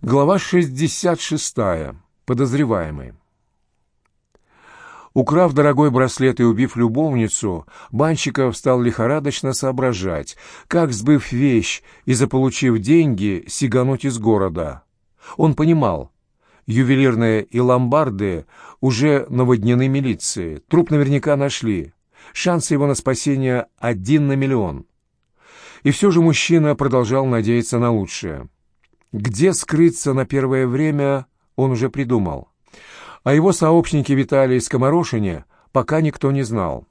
Глава 66. Подозреваемый. Украв дорогой браслет и убив любовницу, Банщиков стал лихорадочно соображать, как, сбыв вещь и заполучив деньги, сигануть из города. Он понимал, ювелирные и ломбарды уже наводнены милицией, труп наверняка нашли, шансы его на спасение один на миллион. И все же мужчина продолжал надеяться на лучшее. Где скрыться на первое время, он уже придумал. О его сообщнике Виталии Скоморошине пока никто не знал.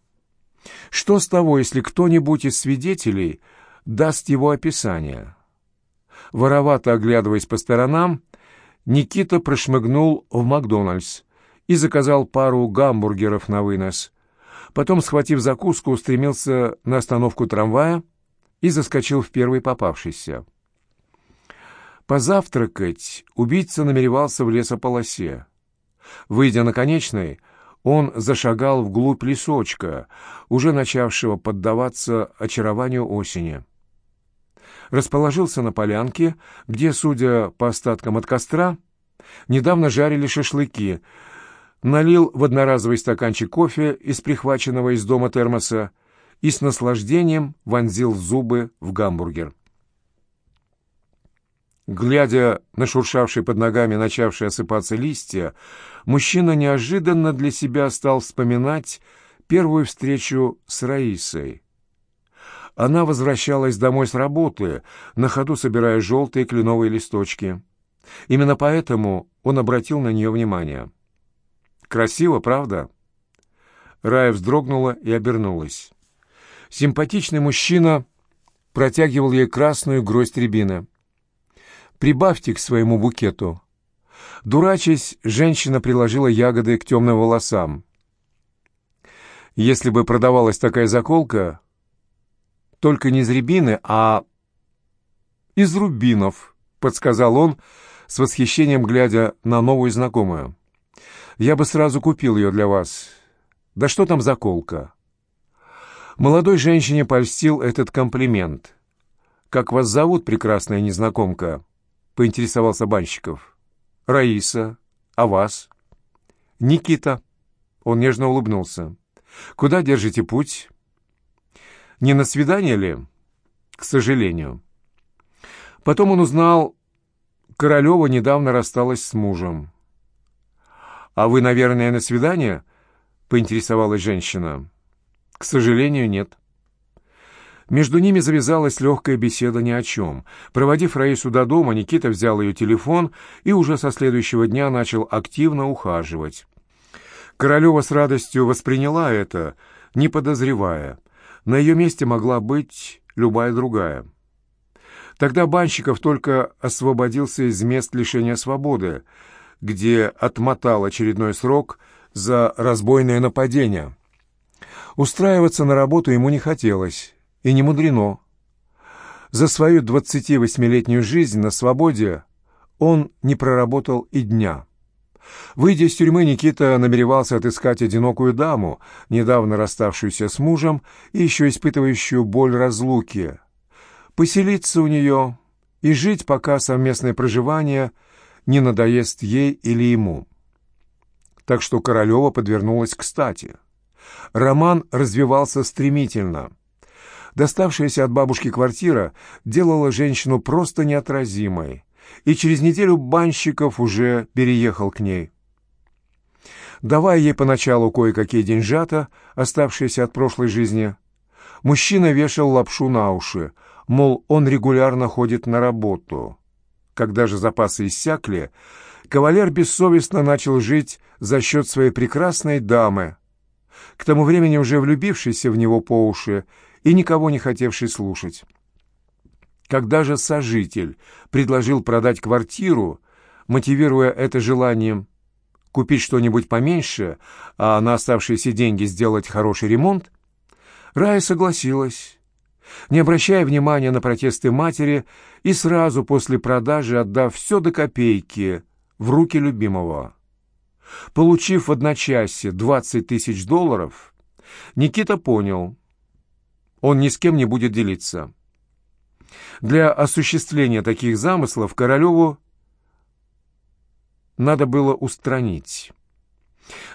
Что с того, если кто-нибудь из свидетелей даст его описание? Воровато оглядываясь по сторонам, Никита прошмыгнул в Макдональдс и заказал пару гамбургеров на вынос. Потом, схватив закуску, устремился на остановку трамвая и заскочил в первый попавшийся. Позавтракать убийца намеревался в лесополосе. Выйдя на конечной, он зашагал вглубь лесочка, уже начавшего поддаваться очарованию осени. Расположился на полянке, где, судя по остаткам от костра, недавно жарили шашлыки, налил в одноразовый стаканчик кофе из прихваченного из дома термоса и с наслаждением вонзил зубы в гамбургер. Глядя на шуршавшие под ногами начавшие осыпаться листья, мужчина неожиданно для себя стал вспоминать первую встречу с Раисой. Она возвращалась домой с работы, на ходу собирая желтые кленовые листочки. Именно поэтому он обратил на нее внимание. «Красиво, правда?» Рая вздрогнула и обернулась. Симпатичный мужчина протягивал ей красную гроздь рябины прибавьте к своему букету». Дурачась, женщина приложила ягоды к темным волосам. Если бы продавалась такая заколка, только не из рябины, а из рубинов, подсказал он, с восхищением глядя на новую знакомую. Я бы сразу купил ее для вас. Да что там заколка? Молодой женщине польстил этот комплимент. «Как вас зовут, прекрасная незнакомка?» Поинтересовался Банщиков. «Раиса. А вас?» «Никита». Он нежно улыбнулся. «Куда держите путь?» «Не на свидание ли?» «К сожалению». Потом он узнал, Королева недавно рассталась с мужем. «А вы, наверное, на свидание?» — поинтересовалась женщина. «К сожалению, нет». Между ними завязалась легкая беседа ни о чем. Проводив Раису до дома, Никита взял ее телефон и уже со следующего дня начал активно ухаживать. Королева с радостью восприняла это, не подозревая. На ее месте могла быть любая другая. Тогда Банщиков только освободился из мест лишения свободы, где отмотал очередной срок за разбойное нападение. Устраиваться на работу ему не хотелось. И не мудрено. За свою 28-летнюю жизнь на свободе он не проработал и дня. Выйдя из тюрьмы, Никита намеревался отыскать одинокую даму, недавно расставшуюся с мужем и еще испытывающую боль разлуки, поселиться у нее и жить, пока совместное проживание не надоест ей или ему. Так что Королева подвернулась кстати. Роман развивался стремительно. Доставшаяся от бабушки квартира делала женщину просто неотразимой, и через неделю Банщиков уже переехал к ней. Давая ей поначалу кое-какие деньжата, оставшиеся от прошлой жизни, мужчина вешал лапшу на уши, мол, он регулярно ходит на работу. Когда же запасы иссякли, кавалер бессовестно начал жить за счет своей прекрасной дамы, к тому времени уже влюбившейся в него по уши и никого не хотевший слушать. Когда же сожитель предложил продать квартиру, мотивируя это желанием купить что-нибудь поменьше, а на оставшиеся деньги сделать хороший ремонт, Рая согласилась, не обращая внимания на протесты матери и сразу после продажи отдав все до копейки в руки любимого. Получив в одночасье 20 тысяч долларов, Никита понял — он ни с кем не будет делиться. Для осуществления таких замыслов Королеву надо было устранить.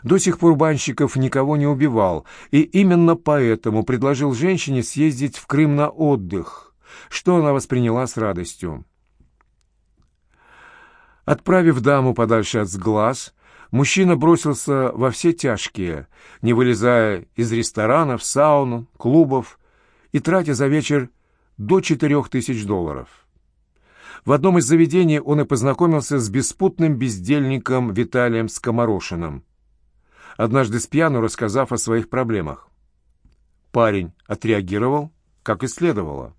До сих пор Банщиков никого не убивал, и именно поэтому предложил женщине съездить в Крым на отдых, что она восприняла с радостью. Отправив даму подальше от сглаз, мужчина бросился во все тяжкие, не вылезая из ресторанов, саун, клубов и тратя за вечер до четырех тысяч долларов. В одном из заведений он и познакомился с беспутным бездельником Виталием Скоморошиным, однажды с пьяну рассказав о своих проблемах. Парень отреагировал, как и следовало.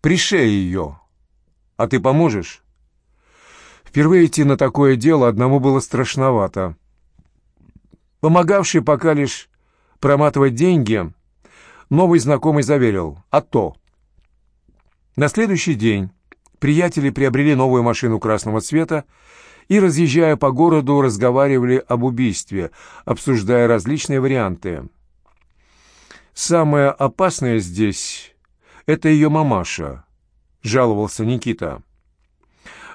«Пришей ее, а ты поможешь?» Впервые идти на такое дело одному было страшновато. Помогавший пока лишь проматывать деньги, новый знакомый заверил «А то». На следующий день приятели приобрели новую машину красного цвета и, разъезжая по городу, разговаривали об убийстве, обсуждая различные варианты. «Самое опасное здесь — это ее мамаша», — жаловался Никита.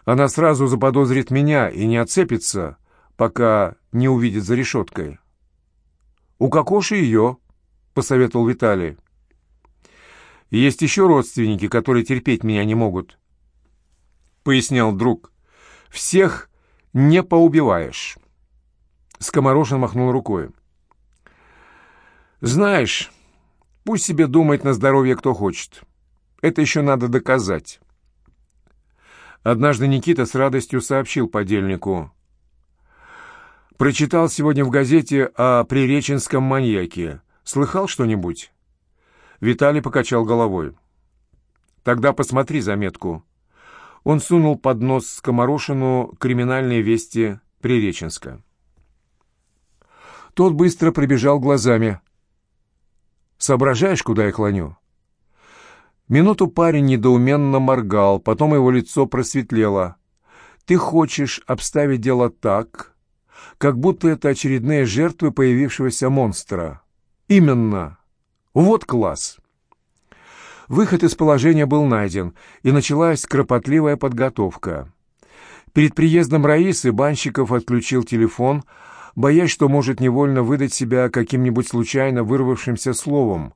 «Она сразу заподозрит меня и не отцепится, пока не увидит за решеткой». «У Кокоши ее», — посоветовал Виталий. «Есть еще родственники, которые терпеть меня не могут», — пояснял друг. «Всех не поубиваешь». Скоморошин махнул рукой. «Знаешь, пусть себе думает на здоровье кто хочет. Это еще надо доказать». Однажды Никита с радостью сообщил подельнику. «Прочитал сегодня в газете о приреченском маньяке. Слыхал что-нибудь?» Виталий покачал головой. «Тогда посмотри заметку. Он сунул под нос скоморошину криминальные вести Приреченска. Тот быстро пробежал глазами. «Соображаешь, куда я клоню?» Минуту парень недоуменно моргал, потом его лицо просветлело. «Ты хочешь обставить дело так, как будто это очередные жертвы появившегося монстра?» «Именно! Вот класс!» Выход из положения был найден, и началась кропотливая подготовка. Перед приездом Раисы Банщиков отключил телефон, боясь, что может невольно выдать себя каким-нибудь случайно вырвавшимся словом,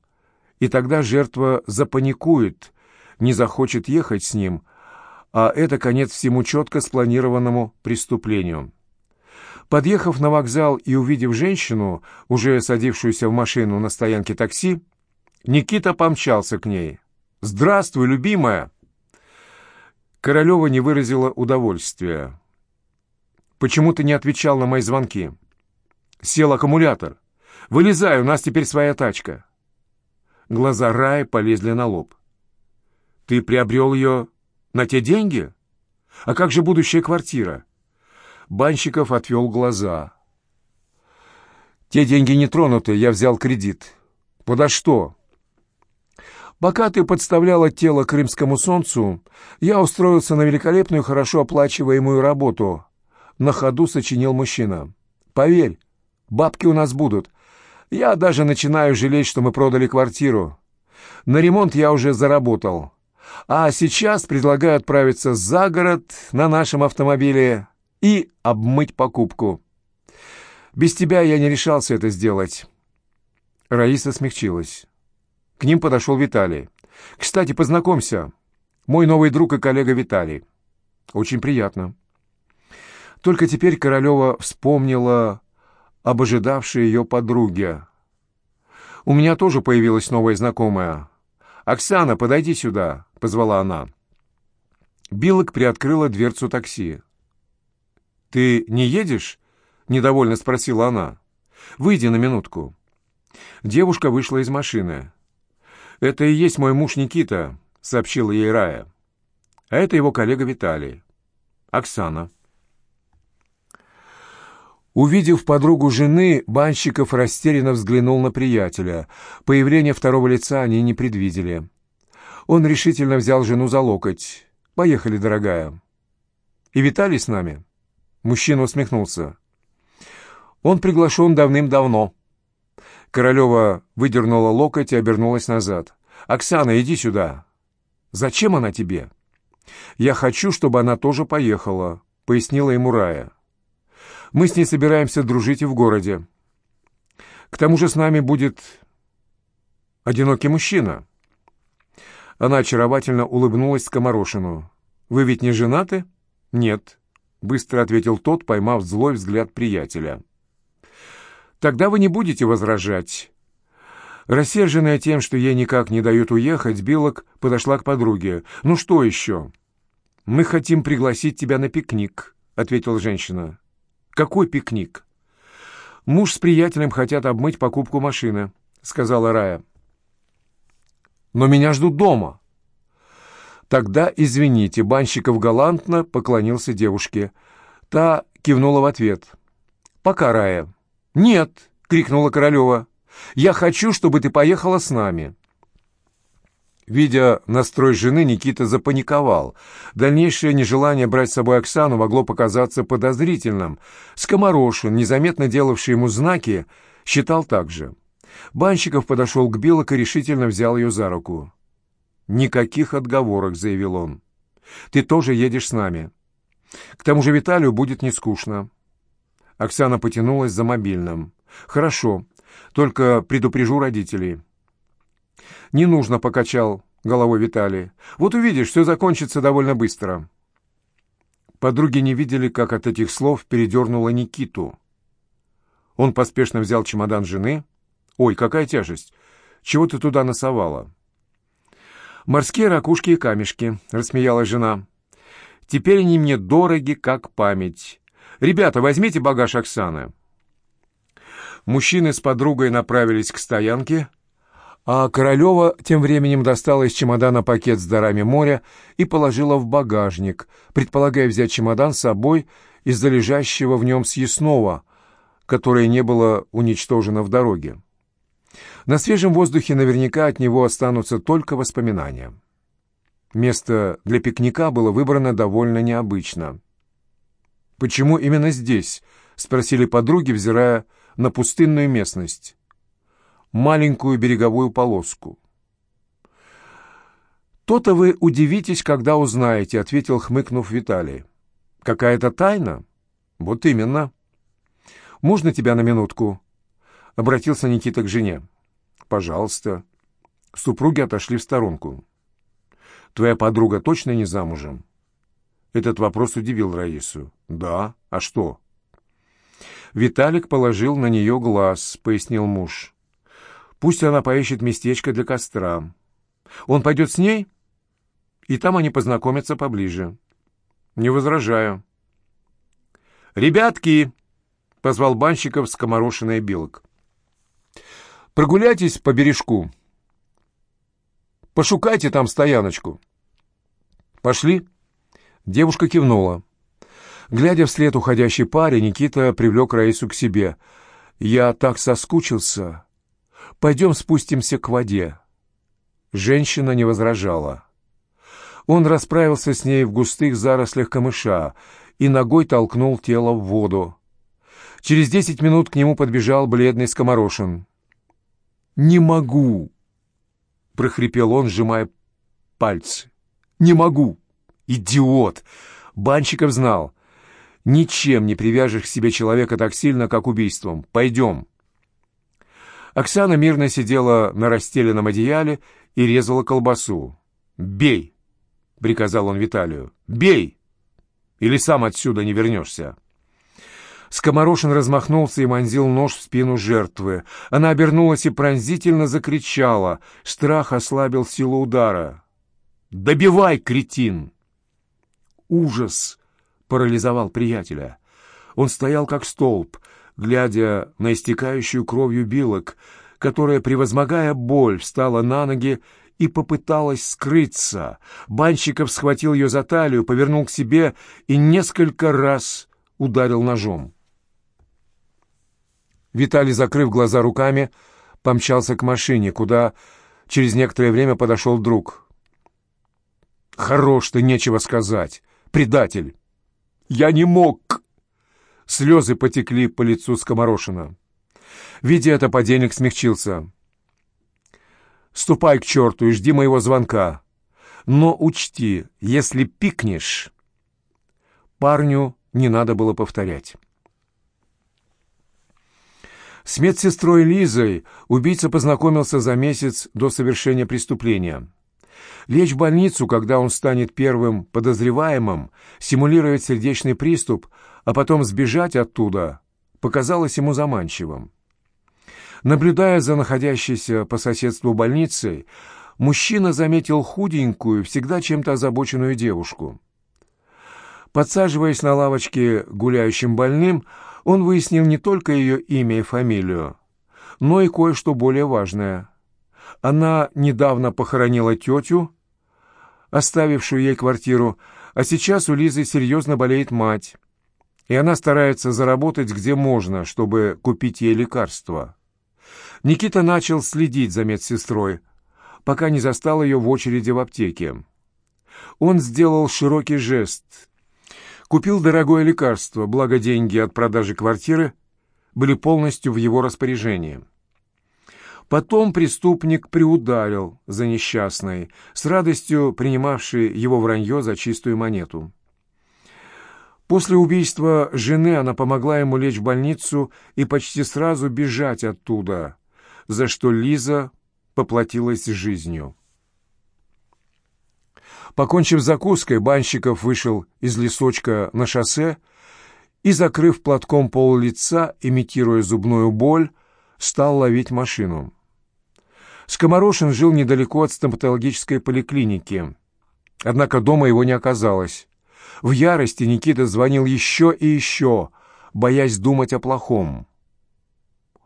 и тогда жертва запаникует, не захочет ехать с ним, а это конец всему четко спланированному преступлению. Подъехав на вокзал и увидев женщину, уже садившуюся в машину на стоянке такси, Никита помчался к ней. «Здравствуй, любимая!» Королева не выразила удовольствия. «Почему ты не отвечал на мои звонки?» «Сел аккумулятор. Вылезай, у нас теперь своя тачка». Глаза Раи полезли на лоб. «Ты приобрел ее на те деньги? А как же будущая квартира?» Банщиков отвел глаза. «Те деньги не тронуты, я взял кредит. Подо что?» Пока ты подставляла тело крымскому солнцу, я устроился на великолепную, хорошо оплачиваемую работу. На ходу сочинил мужчина. Поверь, бабки у нас будут. Я даже начинаю жалеть, что мы продали квартиру. На ремонт я уже заработал. А сейчас предлагаю отправиться за город на нашем автомобиле и обмыть покупку. Без тебя я не решался это сделать. Раиса смягчилась. К ним подошел Виталий. «Кстати, познакомься. Мой новый друг и коллега Виталий. Очень приятно». Только теперь Королева вспомнила об ожидавшей ее подруге. «У меня тоже появилась новая знакомая. Оксана, подойди сюда», — позвала она. Билок приоткрыла дверцу такси. «Ты не едешь?» — недовольно спросила она. «Выйди на минутку». Девушка вышла из машины. «Это и есть мой муж Никита», — сообщила ей Рая. «А это его коллега Виталий. Оксана». Увидев подругу жены, Банщиков растерянно взглянул на приятеля. Появление второго лица они не предвидели. Он решительно взял жену за локоть. «Поехали, дорогая». «И Виталий с нами?» Мужчина усмехнулся. «Он приглашен давным-давно». Королева выдернула локоть и обернулась назад. «Оксана, иди сюда!» «Зачем она тебе?» «Я хочу, чтобы она тоже поехала. пояснила ему Рая. «Мы с ней собираемся дружить и в городе. К тому же с нами будет одинокий мужчина». Она очаровательно улыбнулась Скоморошину. «Вы ведь не женаты?» «Нет», — быстро ответил тот, поймав злой взгляд приятеля. «Тогда вы не будете возражать». Рассерженная тем, что ей никак не дают уехать, Билок подошла к подруге. «Ну что еще?» «Мы хотим пригласить тебя на пикник», — ответила женщина. «Какой пикник?» «Муж с приятелем хотят обмыть покупку машины», — сказала Рая. «Но меня ждут дома». «Тогда извините», — Банщиков галантно поклонился девушке. Та кивнула в ответ. «Пока, Рая». «Нет», — крикнула Королева. «Я хочу, чтобы ты поехала с нами». Видя настрой жены, Никита запаниковал. Дальнейшее нежелание брать с собой Оксану могло показаться подозрительным. Скоморошин, незаметно делавший ему знаки, считал так же. Банщиков подошел к Белок и решительно взял ее за руку. «Никаких отговорок», — заявил он. «Ты тоже едешь с нами. К тому же Виталию будет не скучно». Оксана потянулась за мобильным. «Хорошо, только предупрежу родителей». «Не нужно», — покачал головой Виталий. «Вот увидишь, все закончится довольно быстро». Подруги не видели, как от этих слов передернуло Никиту. Он поспешно взял чемодан жены. «Ой, какая тяжесть! Чего ты туда носовала?» «Морские ракушки и камешки», — рассмеялась жена. «Теперь они мне дороги, как память. Ребята, возьмите багаж Оксаны». Мужчины с подругой направились к стоянке, а Королева тем временем достала из чемодана пакет с дарами моря и положила в багажник, предполагая взять чемодан с собой из-за лежащего в нем съестного, которое не было уничтожено в дороге. На свежем воздухе наверняка от него останутся только воспоминания. Место для пикника было выбрано довольно необычно. «Почему именно здесь?» — спросили подруги, взирая на пустынную местность маленькую береговую полоску. «То-то вы удивитесь, когда узнаете», — ответил, хмыкнув Виталий. «Какая-то тайна?» «Вот именно». «Можно тебя на минутку?» — обратился Никита к жене. «Пожалуйста». Супруги отошли в сторонку. «Твоя подруга точно не замужем?» Этот вопрос удивил Раису. «Да. А что?» «Виталик положил на нее глаз», — пояснил муж. Пусть она поищет местечко для костра. Он пойдет с ней, и там они познакомятся поближе. Не возражаю. «Ребятки!» — позвал банщиков скоморошенный белок. «Прогуляйтесь по бережку. Пошукайте там стояночку». «Пошли?» Девушка кивнула. Глядя вслед уходящей паре, Никита привлек Раису к себе. «Я так соскучился. Пойдем спустимся к воде». Женщина не возражала. Он расправился с ней в густых зарослях камыша и ногой толкнул тело в воду. Через десять минут к нему подбежал бледный скоморошин. «Не могу!» — прохрипел он, сжимая пальцы. «Не могу! Идиот!» Банщиков знал. «Ничем не привяжешь к себе человека так сильно, как убийством. Пойдем!» Оксана мирно сидела на расстеленном одеяле и резала колбасу. «Бей!» — приказал он Виталию. «Бей! Или сам отсюда не вернешься!» Скоморошин размахнулся и вонзил нож в спину жертвы. Она обернулась и пронзительно закричала. Страх ослабил силу удара. «Добивай, кретин!» Ужас парализовал приятеля. Он стоял как столб, глядя на истекающую кровью билок, которая, превозмогая боль, встала на ноги и попыталась скрыться. Банщиков схватил ее за талию, повернул к себе и несколько раз ударил ножом. Виталий, закрыв глаза руками, помчался к машине, куда через некоторое время подошел друг. «Хорош ты, нечего сказать! Предатель! Я не мог!» Слезы потекли по лицу скоморошина. Видя это, подельник смягчился. «Ступай к черту и жди моего звонка. Но учти, если пикнешь, парню не надо было повторять. С медсестрой Лизой убийца познакомился за месяц до совершения преступления. Лечь в больницу, когда он станет первым подозреваемым, симулировать сердечный приступ, а потом сбежать оттуда, показалось ему заманчивым. Наблюдая за находящейся по соседству больницей, мужчина заметил худенькую, всегда чем-то озабоченную девушку. Подсаживаясь на лавочке гуляющим больным, он выяснил не только ее имя и фамилию, но и кое-что более важное. Она недавно похоронила тетю, оставившую ей квартиру, а сейчас у Лизы серьезно болеет мать, и она старается заработать где можно, чтобы купить ей лекарства. Никита начал следить за медсестрой, пока не застал ее в очереди в аптеке. Он сделал широкий жест — Купил дорогое лекарство, благо деньги от продажи квартиры были полностью в его распоряжении. Потом преступник приударил за несчастной, с радостью принимавшей его вранье за чистую монету. После убийства жены она помогла ему лечь в больницу и почти сразу бежать оттуда, за что Лиза поплатилась жизнью. Покончив закуской, Банщиков вышел из лесочка на шоссе и, закрыв платком пол лица, имитируя зубную боль, стал ловить машину. Скоморошин жил недалеко от стоматологической поликлиники. Однако дома его не оказалось. В ярости Никита звонил еще и еще, боясь думать о плохом.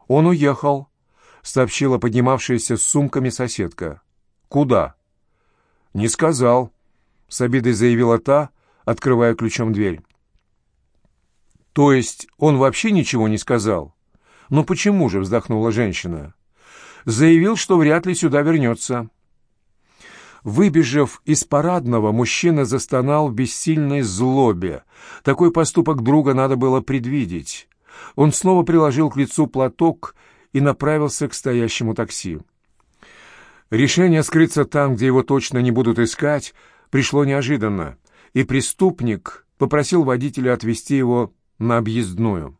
«Он уехал», — сообщила поднимавшаяся с сумками соседка. «Куда?» «Не сказал», с обидой заявила та, открывая ключом дверь. «То есть он вообще ничего не сказал?» «Ну почему же?» — вздохнула женщина. «Заявил, что вряд ли сюда вернется». Выбежав из парадного, мужчина застонал в бессильной злобе. Такой поступок друга надо было предвидеть. Он снова приложил к лицу платок и направился к стоящему такси. Решение скрыться там, где его точно не будут искать, пришло неожиданно, и преступник попросил водителя отвезти его на объездную.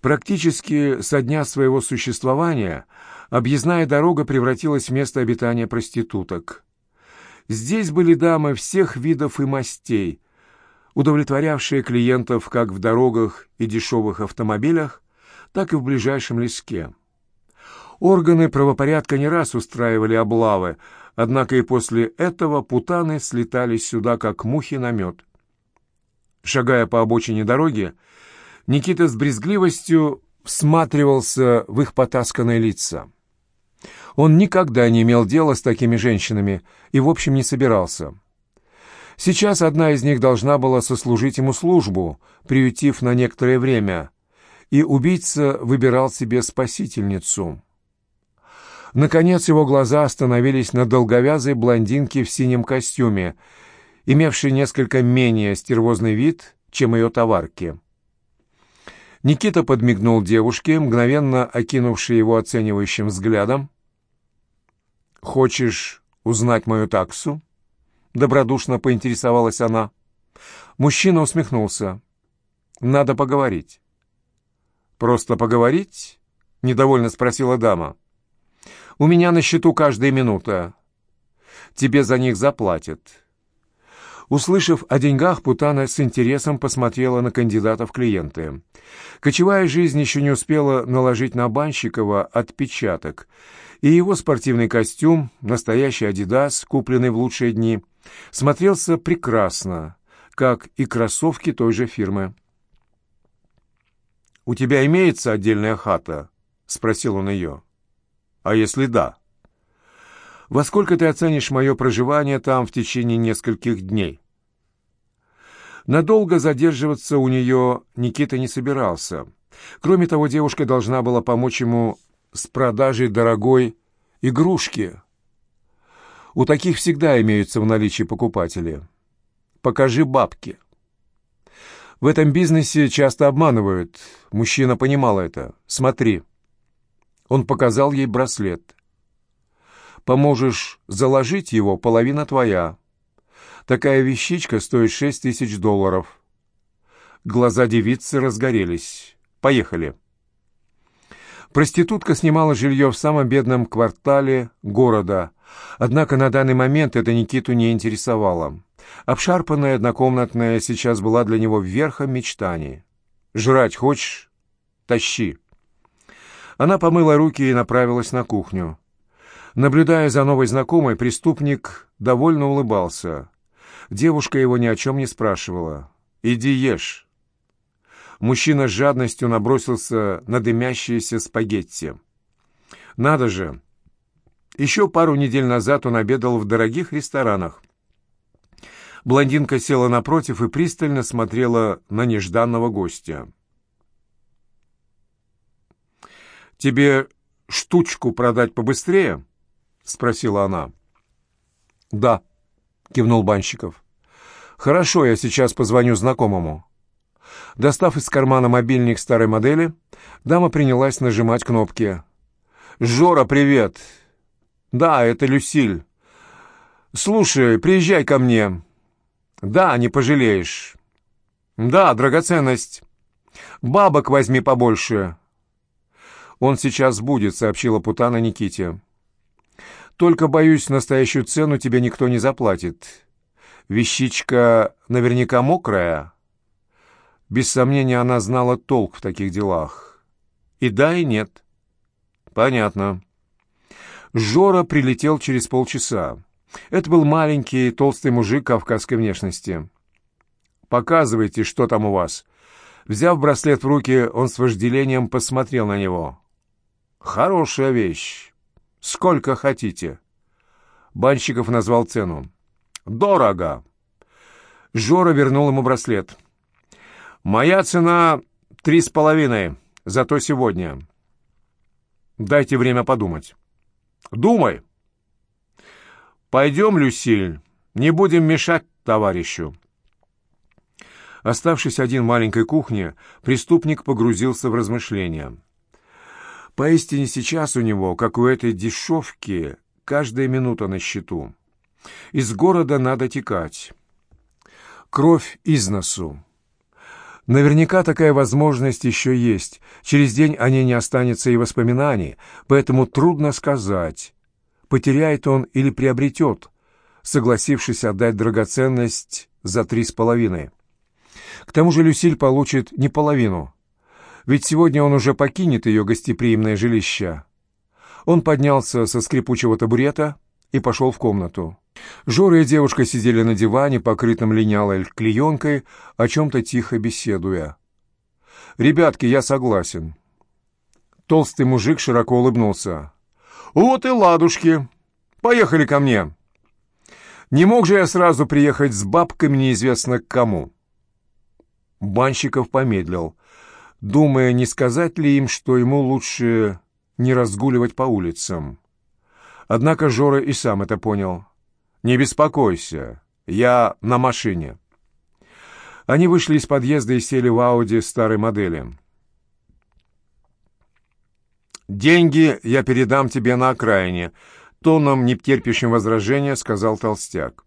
Практически со дня своего существования объездная дорога превратилась в место обитания проституток. Здесь были дамы всех видов и мастей, удовлетворявшие клиентов как в дорогах и дешевых автомобилях, так и в ближайшем леске. Органы правопорядка не раз устраивали облавы, Однако и после этого путаны слетались сюда, как мухи на мед. Шагая по обочине дороги, Никита с брезгливостью всматривался в их потасканные лица. Он никогда не имел дела с такими женщинами и, в общем, не собирался. Сейчас одна из них должна была сослужить ему службу, приютив на некоторое время, и убийца выбирал себе спасительницу. Наконец его глаза остановились на долговязой блондинке в синем костюме, имевшей несколько менее стервозный вид, чем ее товарки. Никита подмигнул девушке, мгновенно окинувшей его оценивающим взглядом. «Хочешь узнать мою таксу?» — добродушно поинтересовалась она. Мужчина усмехнулся. «Надо поговорить». «Просто поговорить?» — недовольно спросила дама. У меня на счету каждая минута. Тебе за них заплатят». Услышав о деньгах, Путана с интересом посмотрела на кандидата в клиенты. Кочевая жизнь еще не успела наложить на Банщикова отпечаток, и его спортивный костюм, настоящий «Адидас», купленный в лучшие дни, смотрелся прекрасно, как и кроссовки той же фирмы. «У тебя имеется отдельная хата?» — спросил он ее. А если да? Во сколько ты оценишь мое проживание там в течение нескольких дней? Надолго задерживаться у нее Никита не собирался. Кроме того, девушка должна была помочь ему с продажей дорогой игрушки. У таких всегда имеются в наличии покупатели. Покажи бабки. В этом бизнесе часто обманывают. Мужчина понимал это. Смотри. Он показал ей браслет. «Поможешь заложить его, половина твоя. Такая вещичка стоит шесть тысяч долларов. Глаза девицы разгорелись. Поехали. Проститутка снимала жилье в самом бедном квартале города, однако на данный момент это Никиту не интересовало. Обшарпанная однокомнатная сейчас была для него верхом мечтаний. «Жрать хочешь? Тащи!» Она помыла руки и направилась на кухню. Наблюдая за новой знакомой, преступник довольно улыбался. Девушка его ни о чем не спрашивала. «Иди ешь». Мужчина с жадностью набросился на дымящиеся спагетти. «Надо же!» Еще пару недель назад он обедал в дорогих ресторанах. Блондинка села напротив и пристально смотрела на нежданного гостя. «Тебе штучку продать побыстрее?» — спросила она. «Да», — кивнул Банщиков. «Хорошо, я сейчас позвоню знакомому». Достав из кармана мобильник старой модели, дама принялась нажимать кнопки. «Жора, привет!» «Да, это Люсиль. Слушай, приезжай ко мне. Да, не пожалеешь. Да, драгоценность. Бабок возьми побольше». «Он сейчас будет», — сообщила Путана Никите. «Только, боюсь, настоящую цену тебе никто не заплатит. Вещичка наверняка мокрая». Без сомнения, она знала толк в таких делах. И да, и нет. Понятно. Жора прилетел через полчаса. Это был маленький, толстый мужик кавказской внешности. «Показывайте, что там у вас». Взяв браслет в руки, он с вожделением посмотрел на него. «Хорошая вещь. Сколько хотите?» Банщиков назвал цену. «Дорого». Жора вернул ему браслет. Моя цена три с половиной, зато сегодня. Дайте время подумать. Думай. Пойдем, Люсиль, не будем мешать товарищу. Оставшись один в маленькой кухне, преступник погрузился в размышления. Поистине сейчас у него, как у этой дешевки, каждая минута на счету. Из города надо текать. Кровь из носу. Наверняка такая возможность еще есть. Через день о ней не останется и воспоминаний, поэтому трудно сказать, потеряет он или приобретет, согласившись отдать драгоценность за три с половиной. К тому же Люсиль получит не половину, ведь сегодня он уже покинет ее гостеприимное жилище. Он поднялся со скрипучего табурета и пошел в комнату. Жора и девушка сидели на диване, покрытом линялой клеенкой, о чем-то тихо беседуя. «Ребятки, я согласен». Толстый мужик широко улыбнулся. «Вот и ладушки. Поехали ко мне. Не мог же я сразу приехать с бабками неизвестно к кому». Банщиков помедлил, думая, не сказать ли им, что ему лучше не разгуливать по улицам. Однако Жора и сам это понял. «Не беспокойся, я на машине». Они вышли из подъезда и сели в Ауди старой модели. «Деньги я передам тебе на окраине», — тоном, не терпящим возражения, сказал толстяк.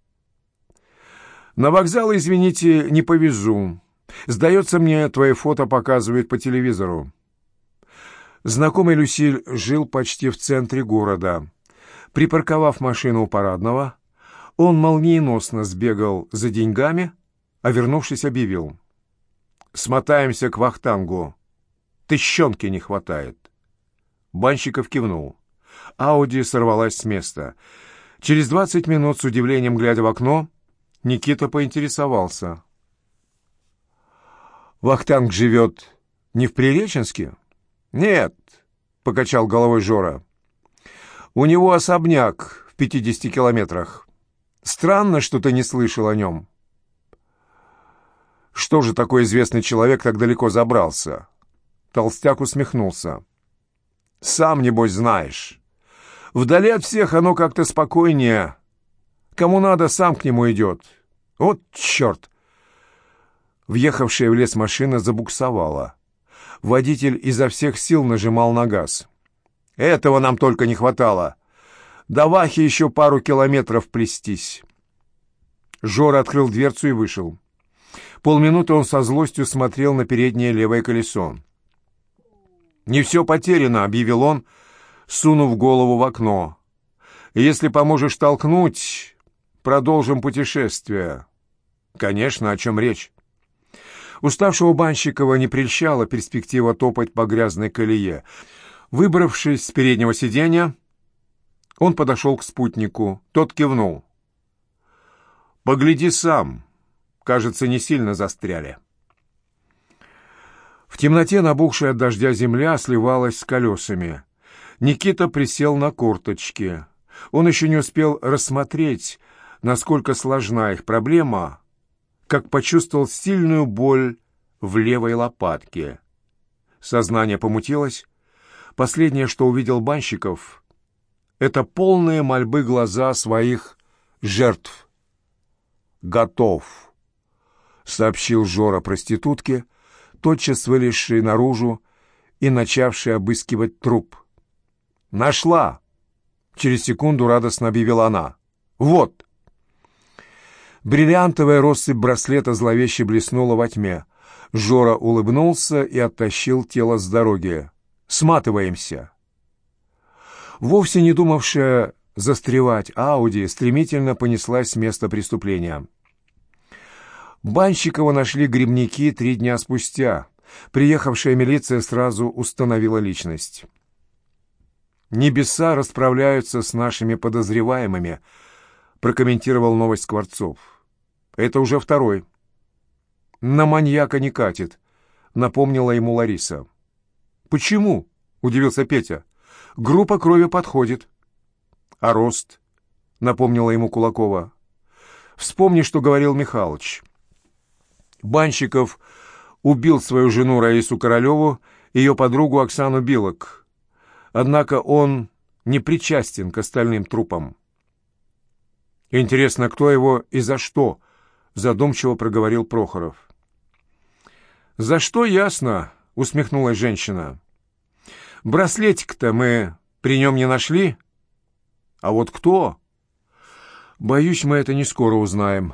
«На вокзал, извините, не повезу. Сдается мне, твои фото показывают по телевизору». Знакомый Люсиль жил почти в центре города. Припарковав машину у парадного, он молниеносно сбегал за деньгами, а вернувшись объявил. «Смотаемся к Вахтангу. Тыщенки не хватает». Банщиков кивнул. Ауди сорвалась с места. Через двадцать минут, с удивлением глядя в окно, Никита поинтересовался. «Вахтанг живет не в Приреченске?» «Нет», — покачал головой Жора. «У него особняк в пятидесяти километрах. Странно, что ты не слышал о нем. Что же такой известный человек так далеко забрался? Толстяк усмехнулся. Сам, небось, знаешь. Вдали от всех оно как-то спокойнее. Кому надо, сам к нему идет. Вот черт! Въехавшая в лес машина забуксовала. Водитель изо всех сил нажимал на газ. Этого нам только не хватало. До Вахи еще пару километров плестись. Жора открыл дверцу и вышел. Полминуты он со злостью смотрел на переднее левое колесо. «Не все потеряно», — объявил он, сунув голову в окно. «Если поможешь толкнуть, продолжим путешествие». «Конечно, о чем речь?» Уставшего Банщикова не прельщала перспектива топать по грязной колее. Выбравшись с переднего сиденья, он подошел к спутнику. Тот кивнул. «Погляди сам. Кажется, не сильно застряли». В темноте набухшая от дождя земля сливалась с колесами. Никита присел на корточки. Он еще не успел рассмотреть, насколько сложна их проблема, как почувствовал сильную боль в левой лопатке. Сознание помутилось. Последнее, что увидел Банщиков, это полные мольбы глаза своих жертв. «Готов», — сообщил Жора проститутке, тотчас вылезший наружу и начавший обыскивать труп. «Нашла!» — через секунду радостно объявила она. «Вот!» Бриллиантовая россыпь браслета зловеще блеснула во тьме. Жора улыбнулся и оттащил тело с дороги. «Сматываемся!» Вовсе не думавшая застревать, Ауди стремительно понеслась с места преступления. Банщикова нашли грибники три дня спустя. Приехавшая милиция сразу установила личность. «Небеса расправляются с нашими подозреваемыми», — прокомментировал новость Скворцов. «Это уже второй». «На маньяка не катит», — напомнила ему Лариса. «Почему?» — удивился Петя. Группа крови подходит. А рост? Напомнила ему Кулакова. Вспомни, что говорил Михалыч. Банщиков убил свою жену Раису Королеву, ее подругу Оксану Билок. Однако он не причастен к остальным трупам. «Интересно, кто его и за что?» — задумчиво проговорил Прохоров. «За что, ясно?» — усмехнулась женщина. Браслетик-то мы при нем не нашли. А вот кто? Боюсь, мы это не скоро узнаем.